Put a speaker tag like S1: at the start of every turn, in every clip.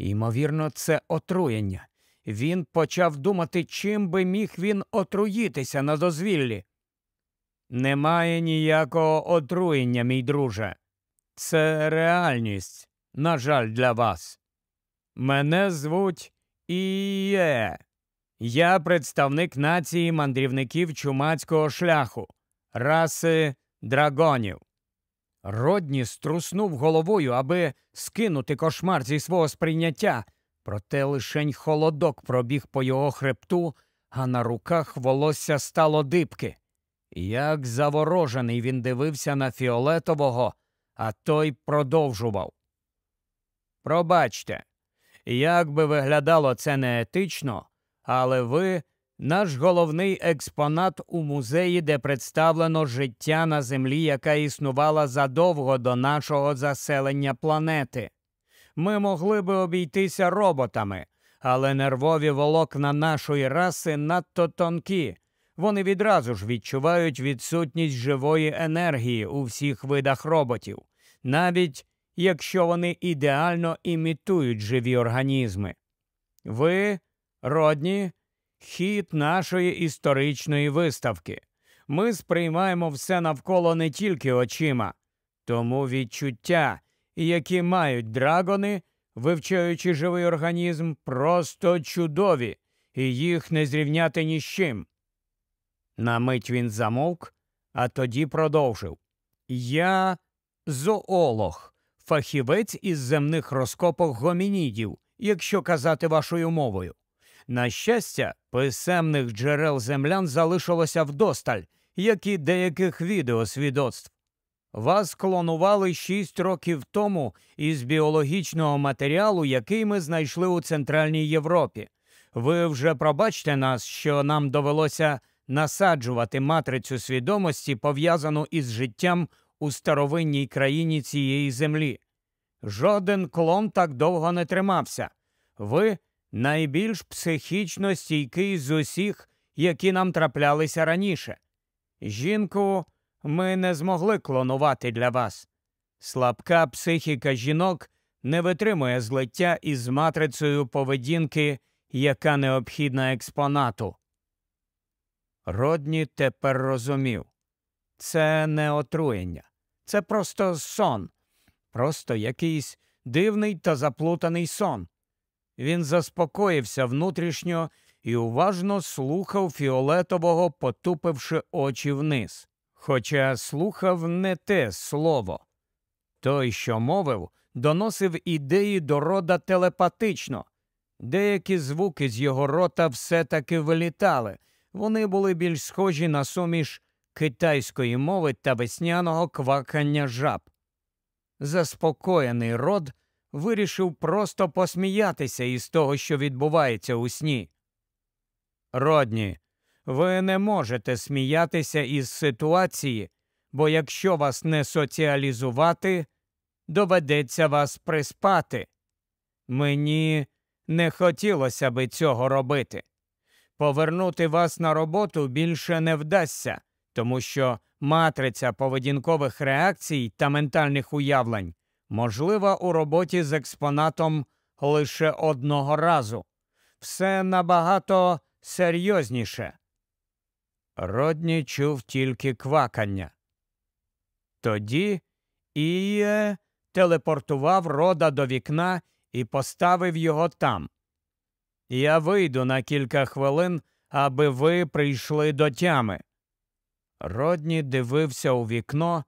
S1: Ймовірно, це отруєння. Він почав думати, чим би міг він отруїтися на дозвіллі. Немає ніякого отруєння, мій друже. Це реальність, на жаль, для вас. Мене звуть Іє. Я представник нації мандрівників чумацького шляху, раси драгонів. Родні струснув головою, аби скинути кошмар зі свого сприйняття, проте лишень холодок пробіг по його хребту, а на руках волосся стало дибки. Як заворожений він дивився на фіолетового, а той продовжував. Пробачте, як би виглядало це неетично, але ви наш головний експонат у музеї, де представлено життя на землі, яка існувала задовго до нашого заселення планети. Ми могли би обійтися роботами, але нервові волокна нашої раси надто тонкі. Вони відразу ж відчувають відсутність живої енергії у всіх видах роботів, навіть якщо вони ідеально імітують живі організми. Ви, родні, хід нашої історичної виставки. Ми сприймаємо все навколо не тільки очима, тому відчуття, які мають драгони, вивчаючи живий організм, просто чудові, і їх не зрівняти ні з чим. На мить він замовк, а тоді продовжив Я зоолог, фахівець із земних розкопок гомінідів, якщо казати вашою мовою. На щастя, писемних джерел землян залишилося вдосталь, як і деяких відеосвідоцтв. Вас клонували шість років тому із біологічного матеріалу, який ми знайшли у Центральній Європі. Ви вже пробачте нас, що нам довелося насаджувати матрицю свідомості, пов'язану із життям у старовинній країні цієї землі. Жоден клон так довго не тримався. Ви найбільш психічно стійкий з усіх, які нам траплялися раніше. Жінку ми не змогли клонувати для вас. Слабка психіка жінок не витримує злиття із матрицею поведінки, яка необхідна експонату. Родні тепер розумів це не отруєння, це просто сон, просто якийсь дивний та заплутаний сон. Він заспокоївся внутрішньо і уважно слухав фіолетового, потупивши очі вниз. Хоча слухав не те слово. Той, що мовив, доносив ідеї до рода телепатично. Деякі звуки з його рота все таки вилітали, вони були більш схожі на суміш китайської мови та весняного квакання жаб. Заспокоєний род вирішив просто посміятися із того, що відбувається у сні. Родні, ви не можете сміятися із ситуації, бо якщо вас не соціалізувати, доведеться вас приспати. Мені не хотілося би цього робити. Повернути вас на роботу більше не вдасться, тому що матриця поведінкових реакцій та ментальних уявлень можлива у роботі з експонатом лише одного разу. Все набагато серйозніше. Родні чув тільки квакання. Тоді Іє телепортував рода до вікна і поставив його там. Я вийду на кілька хвилин, аби ви прийшли до тями. Родні дивився у вікно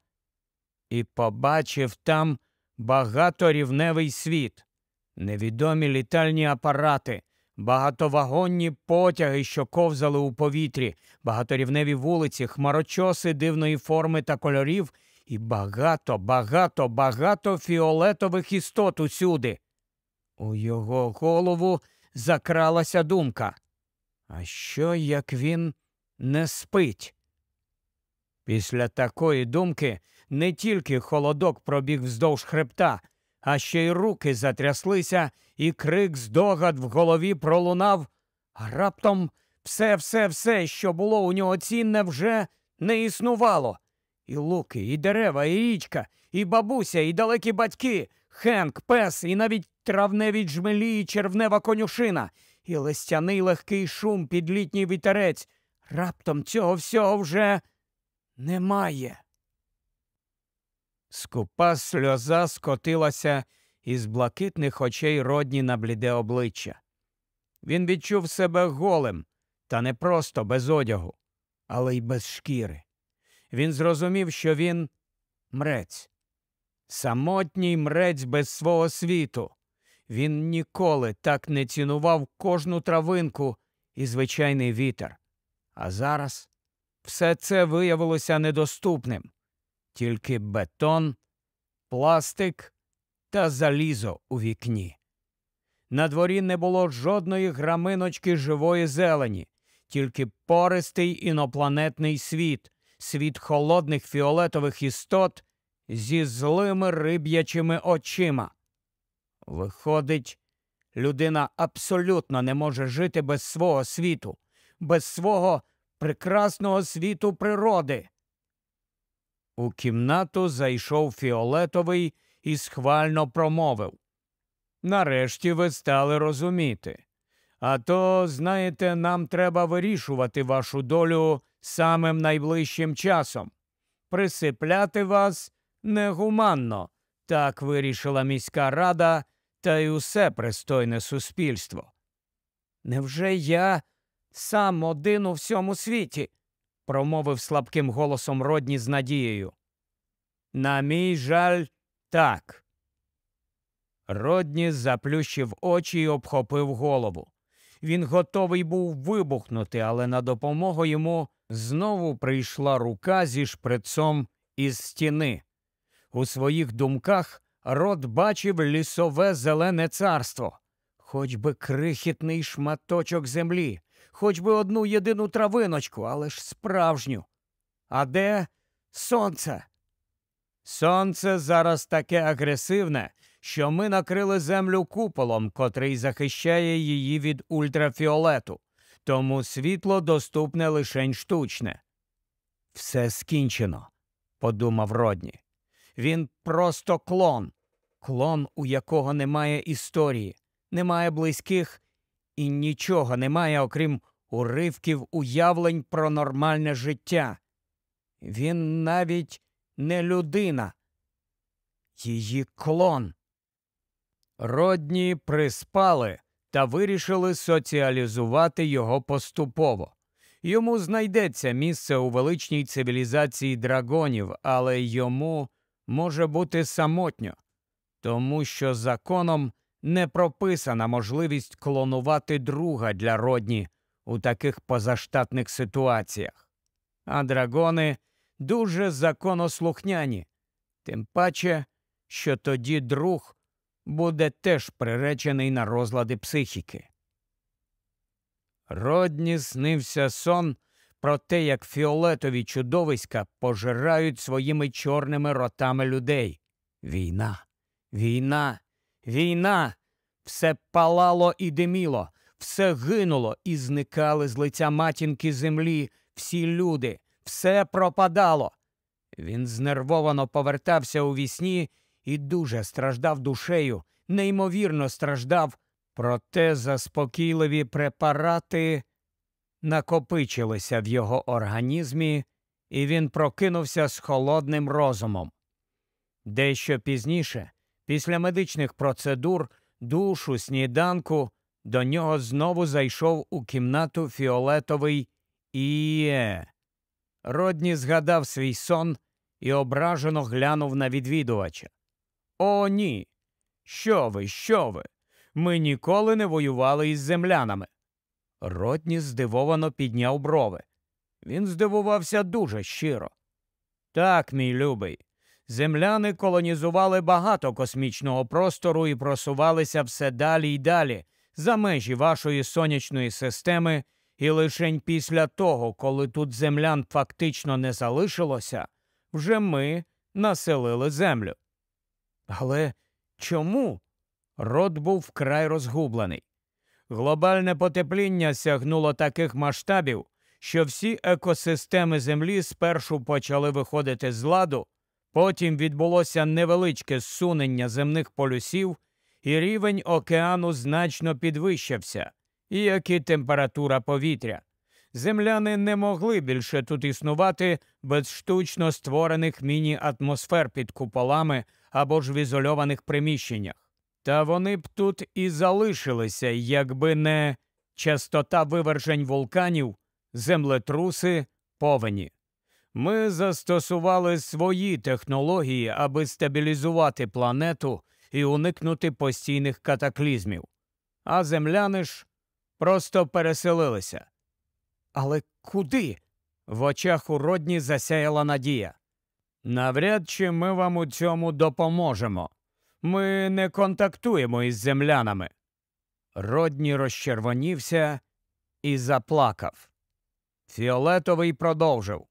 S1: і побачив там багаторівневий світ, невідомі літальні апарати, багатовагонні потяги, що ковзали у повітрі, багаторівневі вулиці, хмарочоси дивної форми та кольорів, і багато, багато, багато фіолетових істот усюди. У його голову закралася думка. А що, як він не спить? Після такої думки не тільки холодок пробіг вздовж хребта, а ще й руки затряслися, і крик здогад в голові пролунав, а раптом все, все, все, що було у нього цінне, вже не існувало. І луки, і дерева, і річка, і бабуся, і далекі батьки, Хенк, пес і навіть травневі джмелі і червнева конюшина, і листяний легкий шум під літній вітерець. Раптом цього всього вже немає. Скупа сльоза скотилася із блакитних очей родні на бліде обличчя. Він відчув себе голим, та не просто без одягу, але й без шкіри. Він зрозумів, що він мрець, самотній мрець без свого світу. Він ніколи так не цінував кожну травинку і звичайний вітер. А зараз все це виявилося недоступним, тільки бетон, пластик та залізо у вікні. На дворі не було жодної граминочки живої зелені, тільки пористий інопланетний світ, світ холодних фіолетових істот зі злими риб'ячими очима. Виходить, людина абсолютно не може жити без свого світу, без свого прекрасного світу природи. У кімнату зайшов фіолетовий і схвально промовив. Нарешті ви стали розуміти. А то, знаєте, нам треба вирішувати вашу долю самим найближчим часом. Присипляти вас негуманно, так вирішила міська рада та й усе пристойне суспільство. Невже я сам один у всьому світі? Промовив слабким голосом Родні з надією. На мій жаль, так. Родні заплющив очі і обхопив голову. Він готовий був вибухнути, але на допомогу йому знову прийшла рука зі шприцом із стіни. У своїх думках рот бачив лісове зелене царство, хоч би крихітний шматочок землі, хоч би одну єдину травиночку, але ж справжню. А де сонце? Сонце зараз таке агресивне, що ми накрили землю куполом, котрий захищає її від ультрафіолету, тому світло доступне лишень штучне. Все скінчено, подумав Родні. Він просто клон, клон, у якого немає історії, немає близьких і нічого немає, окрім уривків уявлень про нормальне життя. Він навіть не людина, її клон. Родні приспали та вирішили соціалізувати його поступово. Йому знайдеться місце у величній цивілізації драгонів, але йому може бути самотньо, тому що законом не прописана можливість клонувати друга для родні у таких позаштатних ситуаціях. А драгони дуже законослухняні, тим паче, що тоді друг буде теж приречений на розлади психіки. Родні снився сон про те, як фіолетові чудовиська пожирають своїми чорними ротами людей. Війна, війна, війна. Все палало і диміло, все гинуло і зникали з лиця матінки землі всі люди, все пропадало. Він знервовано повертався у вісні і дуже страждав душею, неймовірно страждав, проте заспокійливі препарати накопичилися в його організмі, і він прокинувся з холодним розумом. Дещо пізніше, після медичних процедур, душу, сніданку, до нього знову зайшов у кімнату фіолетовий Іє. Родні згадав свій сон і ображено глянув на відвідувача. О, ні. Що ви, що ви? Ми ніколи не воювали із землянами. Родні здивовано підняв брови. Він здивувався дуже щиро. Так, мій любий, земляни колонізували багато космічного простору і просувалися все далі й далі за межі вашої сонячної системи, і лишень після того, коли тут землян фактично не залишилося, вже ми населили землю. Але чому? Рот був вкрай розгублений. Глобальне потепління сягнуло таких масштабів, що всі екосистеми Землі спершу почали виходити з ладу, Потім відбулося невеличке зсунення земних полюсів, і рівень океану значно підвищився, як і температура повітря. Земляни не могли більше тут існувати без штучно створених міні-атмосфер під куполами або ж в ізольованих приміщеннях. Та вони б тут і залишилися, якби не частота вивержень вулканів, землетруси, повені. Ми застосували свої технології, аби стабілізувати планету і уникнути постійних катаклізмів. А земляни ж просто переселилися. Але куди? В очах у Родні засяяла надія. Навряд чи ми вам у цьому допоможемо. Ми не контактуємо із землянами. Родні розчервонівся і заплакав. Фіолетовий продовжив.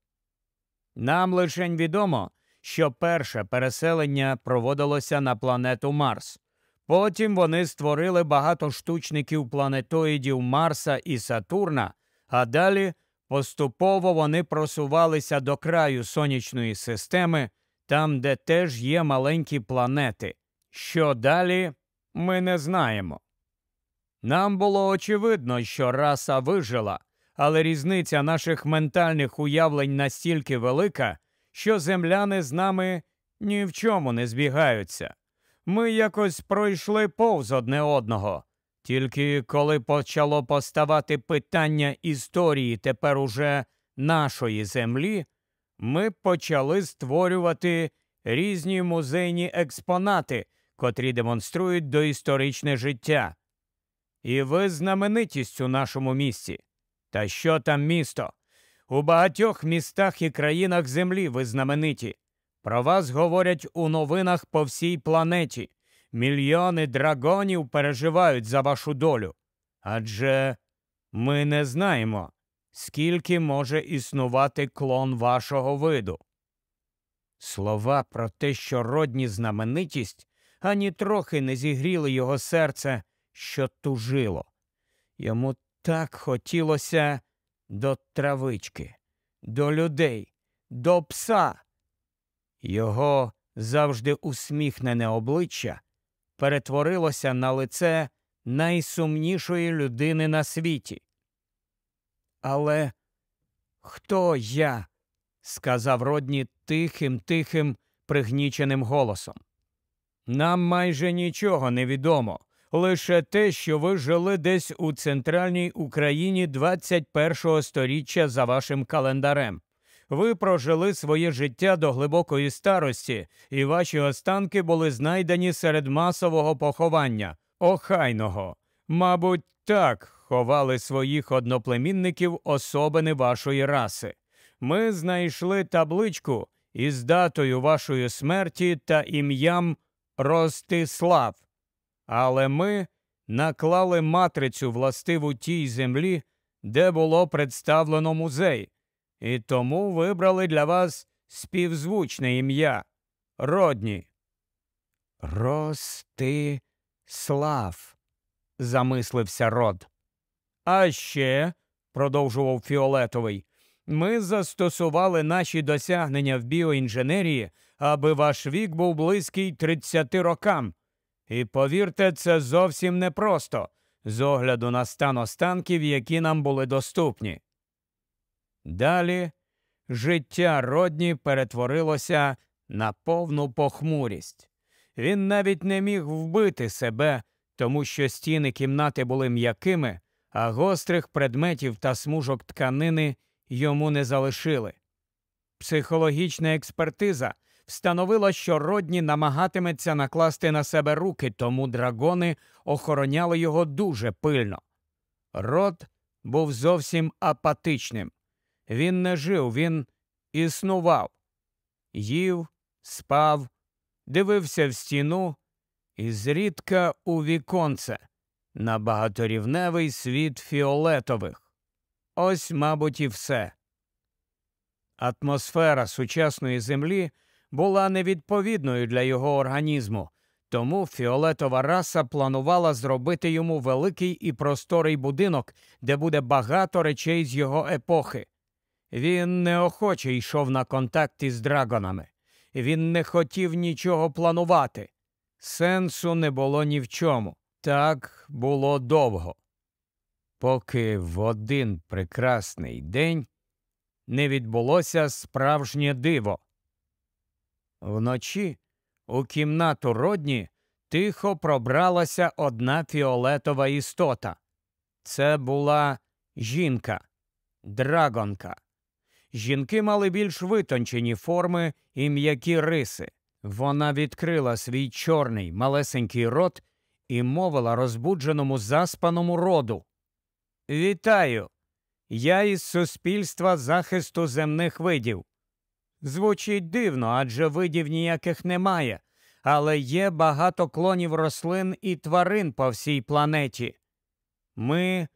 S1: Нам лишень відомо, що перше переселення проводилося на планету Марс. Потім вони створили багато штучників планетоїдів Марса і Сатурна, а далі поступово вони просувалися до краю сонячної системи, там, де теж є маленькі планети. Що далі, ми не знаємо. Нам було очевидно, що раса вижила, але різниця наших ментальних уявлень настільки велика, що земляни з нами ні в чому не збігаються. Ми якось пройшли повз одне одного. Тільки коли почало поставати питання історії тепер уже нашої землі, ми почали створювати різні музейні експонати, котрі демонструють доісторичне життя. І ви знаменитість у нашому місті. Та що там місто? У багатьох містах і країнах землі ви знамениті. Про вас говорять у новинах по всій планеті. Мільйони драгонів переживають за вашу долю. Адже ми не знаємо, скільки може існувати клон вашого виду. Слова про те, що родні знаменитість, ані трохи не зігріли його серце, що тужило. Йому так хотілося до травички, до людей, до пса. Його завжди усміхнене обличчя перетворилося на лице найсумнішої людини на світі. Але хто я? сказав Родні тихим, тихим, пригніченим голосом. Нам майже нічого не відомо, лише те, що ви жили десь у центральній Україні 21-го сторіччя за вашим календарем. Ви прожили своє життя до глибокої старості, і ваші останки були знайдені серед масового поховання, охайного. Мабуть, так ховали своїх одноплемінників особини вашої раси. Ми знайшли табличку із датою вашої смерті та ім'ям Ростислав. Але ми наклали матрицю властиву тій землі, де було представлено музей і тому вибрали для вас співзвучне ім'я Родні. Ростислав, замислився род. А ще, продовжував Фіолетовий, ми застосували наші досягнення в біоінженерії, аби ваш вік був близький 30 рокам. І повірте, це зовсім непросто з огляду на стан останків, які нам були доступні. Далі життя Родні перетворилося на повну похмурість. Він навіть не міг вбити себе, тому що стіни кімнати були м'якими, а гострих предметів та смужок тканини йому не залишили. Психологічна експертиза встановила, що Родні намагатиметься накласти на себе руки, тому драгони охороняли його дуже пильно. Род був зовсім апатичним. Він не жив, він існував, їв, спав, дивився в стіну і зрідка у віконце на багаторівневий світ фіолетових. Ось, мабуть, і все. Атмосфера сучасної землі була невідповідною для його організму, тому фіолетова раса планувала зробити йому великий і просторий будинок, де буде багато речей з його епохи. Він неохоче йшов на контакт із драгонами. він не хотів нічого планувати. Сенсу не було ні в чому. Так було довго. Поки в один прекрасний день не відбулося справжнє диво. Вночі у кімнату родні тихо пробралася одна фіолетова істота. Це була жінка, драгонка. Жінки мали більш витончені форми і м'які риси. Вона відкрила свій чорний малесенький рот і мовила розбудженому заспаному роду. Вітаю! Я із суспільства захисту земних видів. Звучить дивно, адже видів ніяких немає, але є багато клонів рослин і тварин по всій планеті. Ми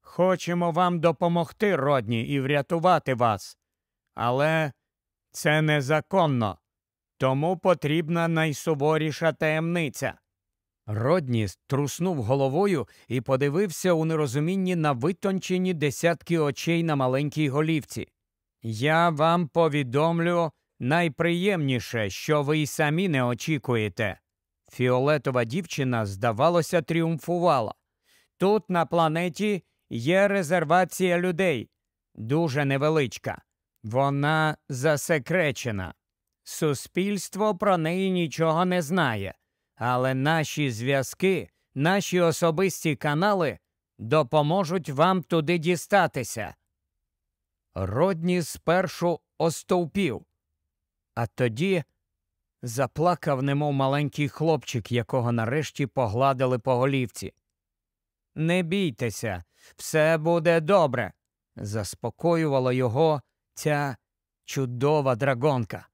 S1: хочемо вам допомогти, родні, і врятувати вас. Але це незаконно, тому потрібна найсуворіша таємниця. Родні труснув головою і подивився у нерозумінні на витончені десятки очей на маленькій голівці. Я вам повідомлю найприємніше, що ви й самі не очікуєте. Фіолетова дівчина, здавалося, тріумфувала. Тут на планеті є резервація людей, дуже невеличка. Вона засекречена. Суспільство про неї нічого не знає, але наші зв'язки, наші особисті канали допоможуть вам туди дістатися. Родні спершу остовпів, а тоді заплакав, немов маленький хлопчик, якого нарешті погладили по голівці. Не бійтеся, все буде добре, заспокоювала його ця чудова драгонка.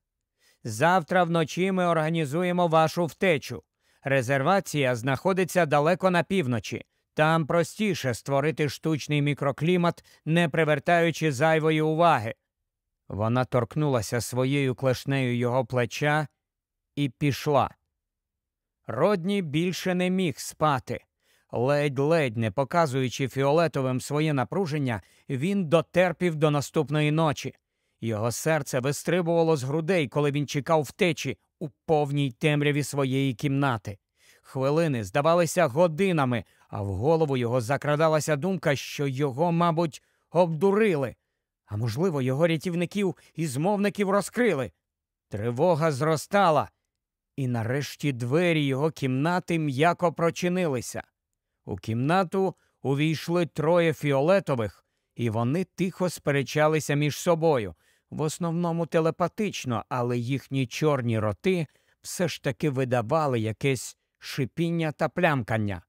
S1: Завтра вночі ми організуємо вашу втечу. Резервація знаходиться далеко на півночі. Там простіше створити штучний мікроклімат, не привертаючи зайвої уваги. Вона торкнулася своєю клешнею його плеча і пішла. Родні більше не міг спати. Ледь-ледь не показуючи фіолетовим своє напруження, він дотерпів до наступної ночі. Його серце вистрибувало з грудей, коли він чекав втечі у повній темряві своєї кімнати. Хвилини здавалися годинами, а в голову його закрадалася думка, що його, мабуть, обдурили, а можливо, його рятівників і змовників розкрили. Тривога зростала, і нарешті двері його кімнати м'яко прочинилися. У кімнату увійшли троє фіолетових, і вони тихо сперечалися між собою, в основному телепатично, але їхні чорні роти все ж таки видавали якесь шипіння та плямкання.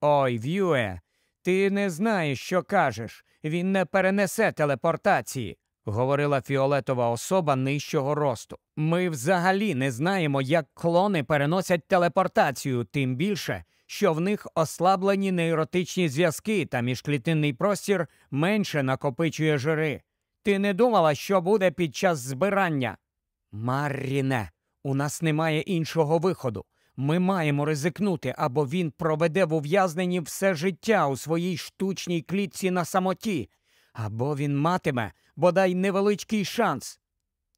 S1: Ой, В'юе, ти не знаєш, що кажеш. Він не перенесе телепортації, говорила фіолетова особа нижчого росту. Ми взагалі не знаємо, як клони переносять телепортацію, тим більше, що в них ослаблені нейротичні зв'язки та міжклітинний простір менше накопичує жири. Ти не думала, що буде під час збирання? Марріне, у нас немає іншого виходу. Ми маємо ризикнути, або він проведе в ув'язненні все життя у своїй штучній клітці на самоті, або він матиме бодай невеличкий шанс.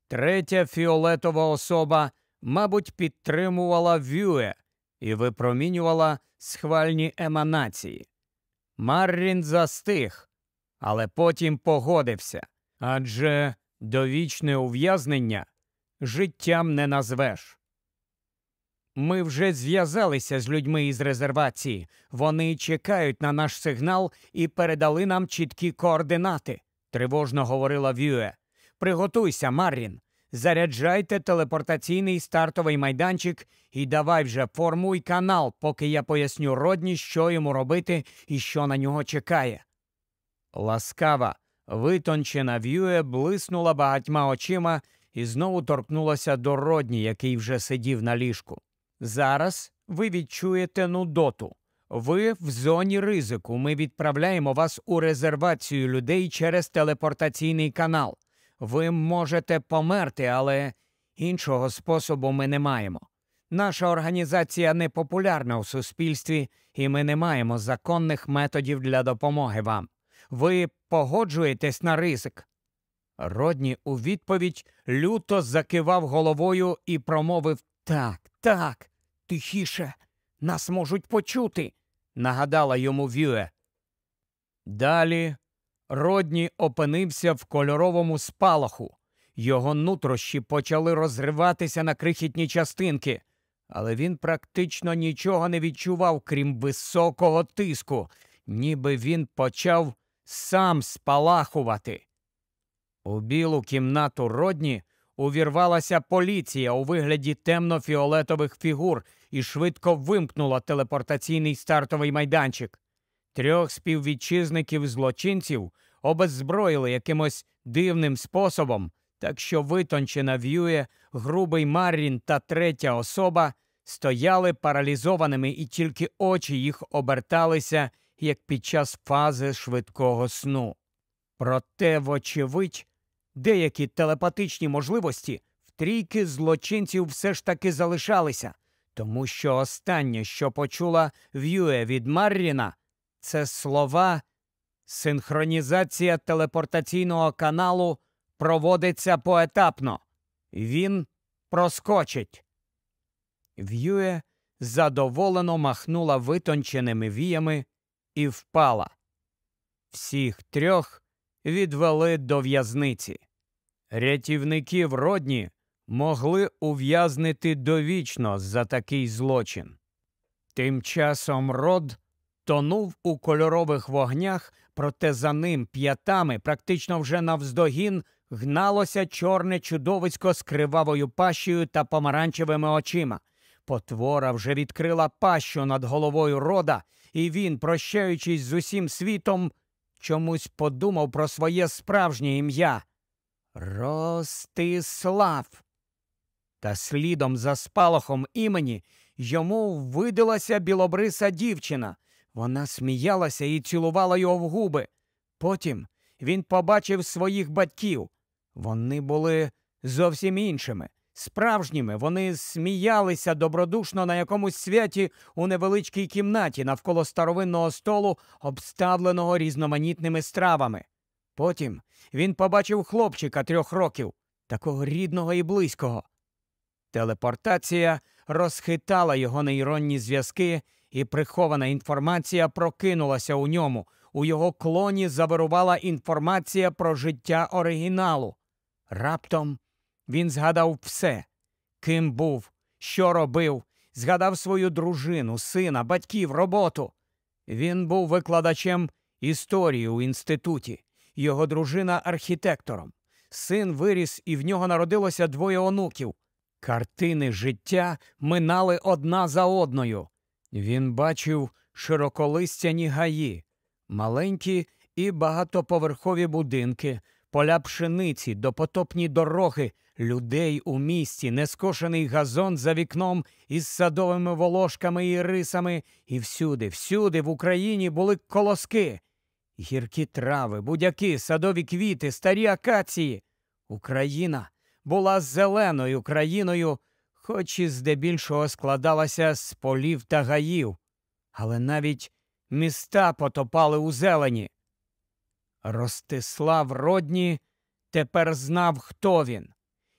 S1: Третя фіолетова особа, мабуть, підтримувала Вюе і випромінювала схвальні еманації. Маррін застиг, але потім погодився адже довічне ув'язнення життям не назвеш. Ми вже зв'язалися з людьми із резервації. Вони чекають на наш сигнал і передали нам чіткі координати, тривожно говорила Вюе. Приготуйся, Маррін. Заряджайте телепортаційний стартовий майданчик і давай вже формуй канал, поки я поясню родні, що йому робити і що на нього чекає. Ласкава, витончена В'юе блиснула багатьма очима і знову торкнулася до родні, який вже сидів на ліжку. Зараз ви відчуєте нудоту. Ви в зоні ризику. Ми відправляємо вас у резервацію людей через телепортаційний канал. Ви можете померти, але іншого способу ми не маємо. Наша організація не популярна у суспільстві, і ми не маємо законних методів для допомоги вам. Ви погоджуєтесь на ризик? Родні у відповідь люто закивав головою і промовив Так, так, тихіше, нас можуть почути, нагадала йому Вюе. Далі Родні опинився в кольоровому спалаху. Його нутрощі почали розриватися на крихітні частинки, але він практично нічого не відчував, крім високого тиску, ніби він почав сам спалахувати. У білу кімнату родні увірвалася поліція у вигляді темно-фіолетових фігур і швидко вимкнула телепортаційний стартовий майданчик. Трьох співвітчизників злочинців обеззброїли якимось дивним способом, так що витончена в'ює, грубий Маррін та третя особа стояли паралізованими, і тільки очі їх оберталися, як під час фази швидкого сну. Проте, вочевидь, деякі телепатичні можливості в трійки злочинців все ж таки залишалися, тому що останнє, що почула В'юе від Марріна, це слова синхронізація телепортаційного каналу проводиться поетапно. Він проскочить. В'юе задоволено махнула витонченими віями і впала. Всіх трьох відвели до в'язниці. Рятівників родні могли ув'язнити довічно за такий злочин. Тим часом род тонув у кольорових вогнях, проте за ним п'ятами, практично вже навздогін, гналося чорне чудовисько з кривавою пащею та помаранчевими очима. Потвора вже відкрила пащу над головою рода, і він, прощаючись з усім світом, чомусь подумав про своє справжнє ім'я Ростислав. Та слідом за спалахом імені йому видалася білобриса дівчина. Вона сміялася і цілувала його в губи. Потім він побачив своїх батьків. Вони були зовсім іншими. Справжніми вони сміялися добродушно на якомусь святі у невеличкій кімнаті навколо старовинного столу, обставленого різноманітними стравами. Потім він побачив хлопчика трьох років, такого рідного і близького. Телепортація розхитала його нейронні зв'язки, і прихована інформація прокинулася у ньому. У його клоні завирувала інформація про життя оригіналу. Раптом він згадав все, ким був, що робив, згадав свою дружину, сина, батьків, роботу. Він був викладачем історії у інституті, його дружина архітектором. Син виріс, і в нього народилося двоє онуків. Картини життя минали одна за одною. Він бачив широколистяні гаї, маленькі і багатоповерхові будинки, поля пшениці, допотопні дороги, людей у місті, нескошений газон за вікном із садовими волошками і рисами, і всюди, всюди в Україні були колоски, гіркі трави, будяки, садові квіти, старі акації. Україна була зеленою країною, хоч і здебільшого складалася з полів та гаїв, але навіть міста потопали у зелені. Ростислав Родні тепер знав, хто він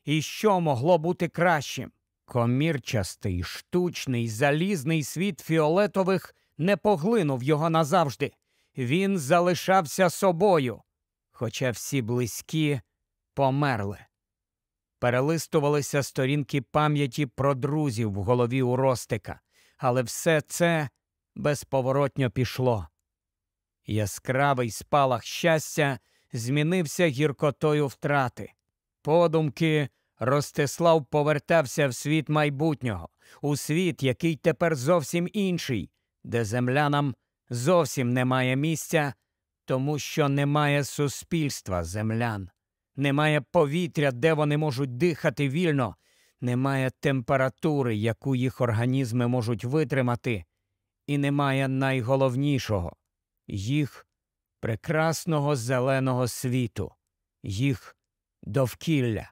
S1: і що могло бути кращим. Комірчастий, штучний, залізний світ фіолетових не поглинув його назавжди. Він залишався собою, хоча всі близькі померли. Перелистувалися сторінки пам'яті про друзів в голові у Ростика, але все це безповоротньо пішло. Яскравий спалах щастя змінився гіркотою втрати. Подумки Ростислав повертався в світ майбутнього, у світ, який тепер зовсім інший, де землянам зовсім немає місця, тому що немає суспільства землян, немає повітря, де вони можуть дихати вільно, немає температури, яку їх організми можуть витримати, і немає найголовнішого їх прекрасного зеленого світу, їх довкілля.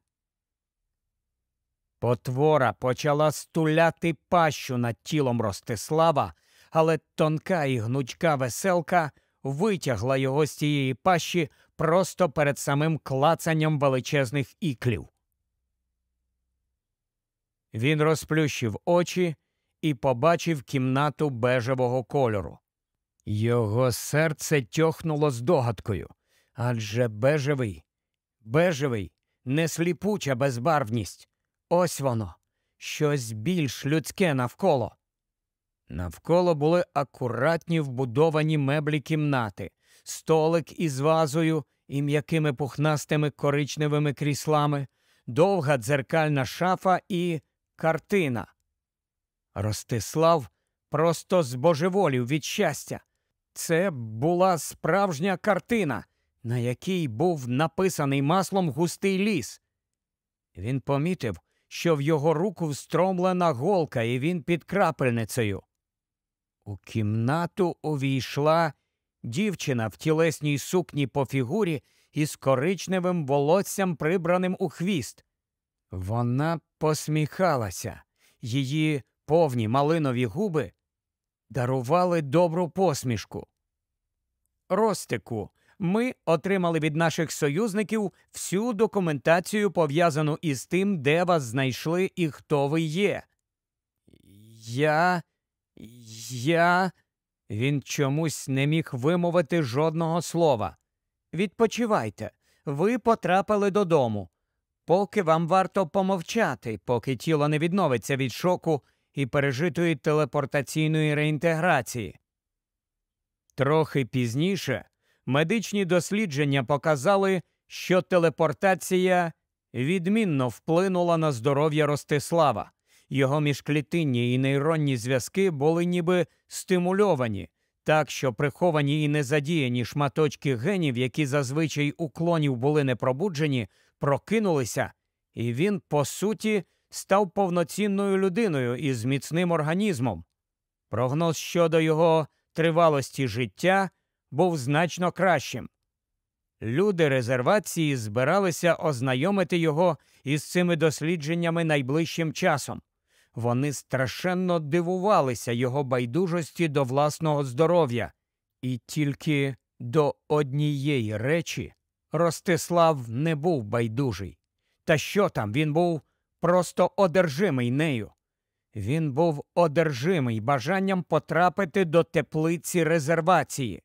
S1: Потвора почала стуляти пащу над тілом Ростислава, але тонка і гнучка веселка витягла його з тієї пащі просто перед самим клацанням величезних іклів. Він розплющив очі і побачив кімнату бежевого кольору. Його серце тьохнуло здогадкою. Адже бежевий, бежевий, не сліпуча безбарвність. Ось воно, щось більш людське навколо. Навколо були акуратні вбудовані меблі кімнати, столик із вазою і м'якими пухнастими коричневими кріслами, довга дзеркальна шафа і картина. Ростислав просто збожеволів від щастя. Це була справжня картина, на якій був написаний маслом густий ліс. Він помітив, що в його руку встромлена голка, і він під крапельницею. У кімнату увійшла дівчина в тілесній сукні по фігурі із коричневим волоссям, прибраним у хвіст. Вона посміхалася, її повні малинові губи дарували добру посмішку. Ростику, ми отримали від наших союзників всю документацію, пов'язану із тим, де вас знайшли і хто ви є. Я. Я. Він чомусь не міг вимовити жодного слова. Відпочивайте, ви потрапили додому. Поки вам варто помовчати, поки тіло не відновиться від шоку і пережитої телепортаційної реінтеграції. Трохи пізніше медичні дослідження показали, що телепортація відмінно вплинула на здоров'я Ростислава. Його міжклітинні і нейронні зв'язки були ніби стимульовані, так що приховані і незадіяні шматочки генів, які зазвичай у клонів були не пробуджені, прокинулися, і він, по суті, став повноцінною людиною із міцним організмом. Прогноз щодо його тривалості життя був значно кращим. Люди резервації збиралися ознайомити його із цими дослідженнями найближчим часом. Вони страшенно дивувалися його байдужості до власного здоров'я, і тільки до однієї речі Ростислав не був байдужий. Та що там він був просто одержимий нею. Він був одержимий бажанням потрапити до теплиці резервації.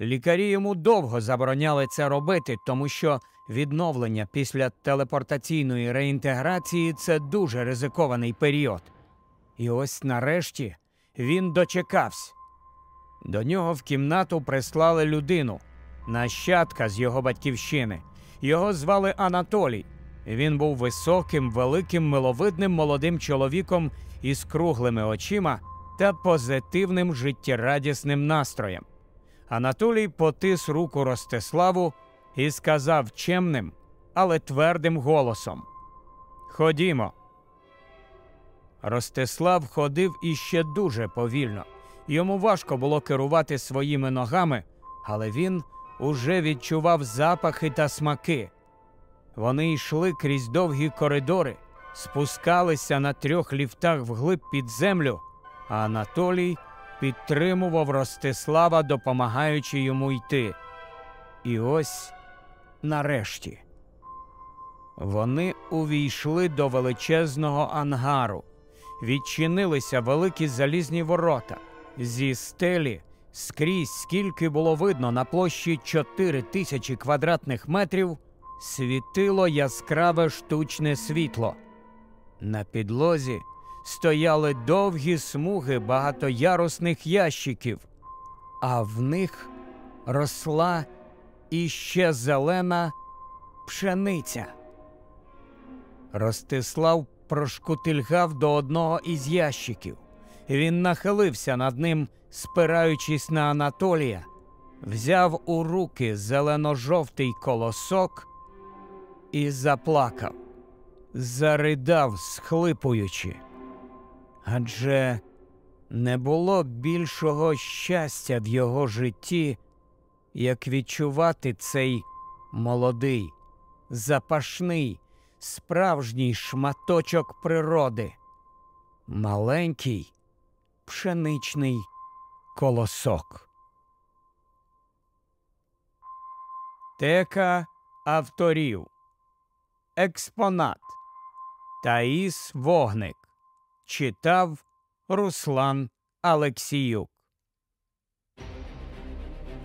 S1: Лікарі йому довго забороняли це робити, тому що відновлення після телепортаційної реінтеграції це дуже ризикований період. І ось нарешті він дочекався. До нього в кімнату прислали людину, нащадка з його батьківщини. Його звали Анатолій. Він був високим, великим, миловидним молодим чоловіком із круглими очима та позитивним життєрадісним настроєм. Анатолій потис руку Ростиславу і сказав чемним, але твердим голосом: Ходімо. Ростислав ходив іще дуже повільно. Йому важко було керувати своїми ногами, але він уже відчував запахи та смаки. Вони йшли крізь довгі коридори, спускалися на трьох ліфтах вглиб під землю, а Анатолій підтримував Ростислава, допомагаючи йому йти. І ось нарешті вони увійшли до величезного ангару, відчинилися великі залізні ворота. Зі стелі скрізь, скільки було видно на площі 4 тисячі квадратних метрів світило яскраве штучне світло. На підлозі стояли довгі смуги багатоярусних ящиків, а в них росла іще зелена пшениця. Ростислав прошкутильгав до одного із ящиків. Він нахилився над ним, спираючись на Анатолія, взяв у руки зелено-жовтий колосок і заплакав, заридав, схлипуючи. Адже не було більшого щастя в його житті, як відчувати цей молодий, запашний, справжній шматочок природи, маленький пшеничний колосок. Бібліотека авторів. Експонат. Таїс Вогник. Читав Руслан Алексіюк.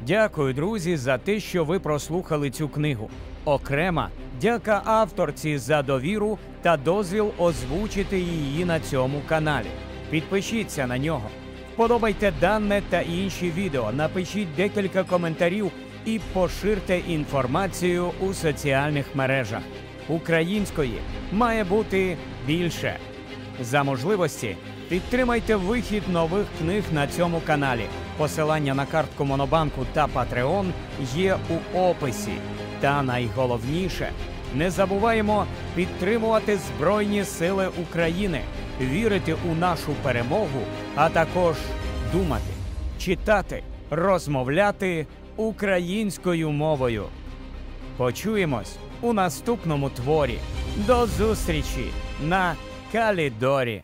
S1: Дякую, друзі, за те, що ви прослухали цю книгу. Окрема дяка авторці за довіру та дозвіл озвучити її на цьому каналі. Підпишіться на нього, вподобайте дане та інші відео, напишіть декілька коментарів і поширте інформацію у соціальних мережах. Української має бути більше. За можливості підтримайте вихід нових книг на цьому каналі. Посилання на картку Монобанку та Patreon є у описі. Та найголовніше не забуваємо підтримувати Збройні Сили України, вірити у нашу перемогу, а також думати, читати, розмовляти українською мовою. Почуємось у наступному творі. До зустрічі на Калідорі.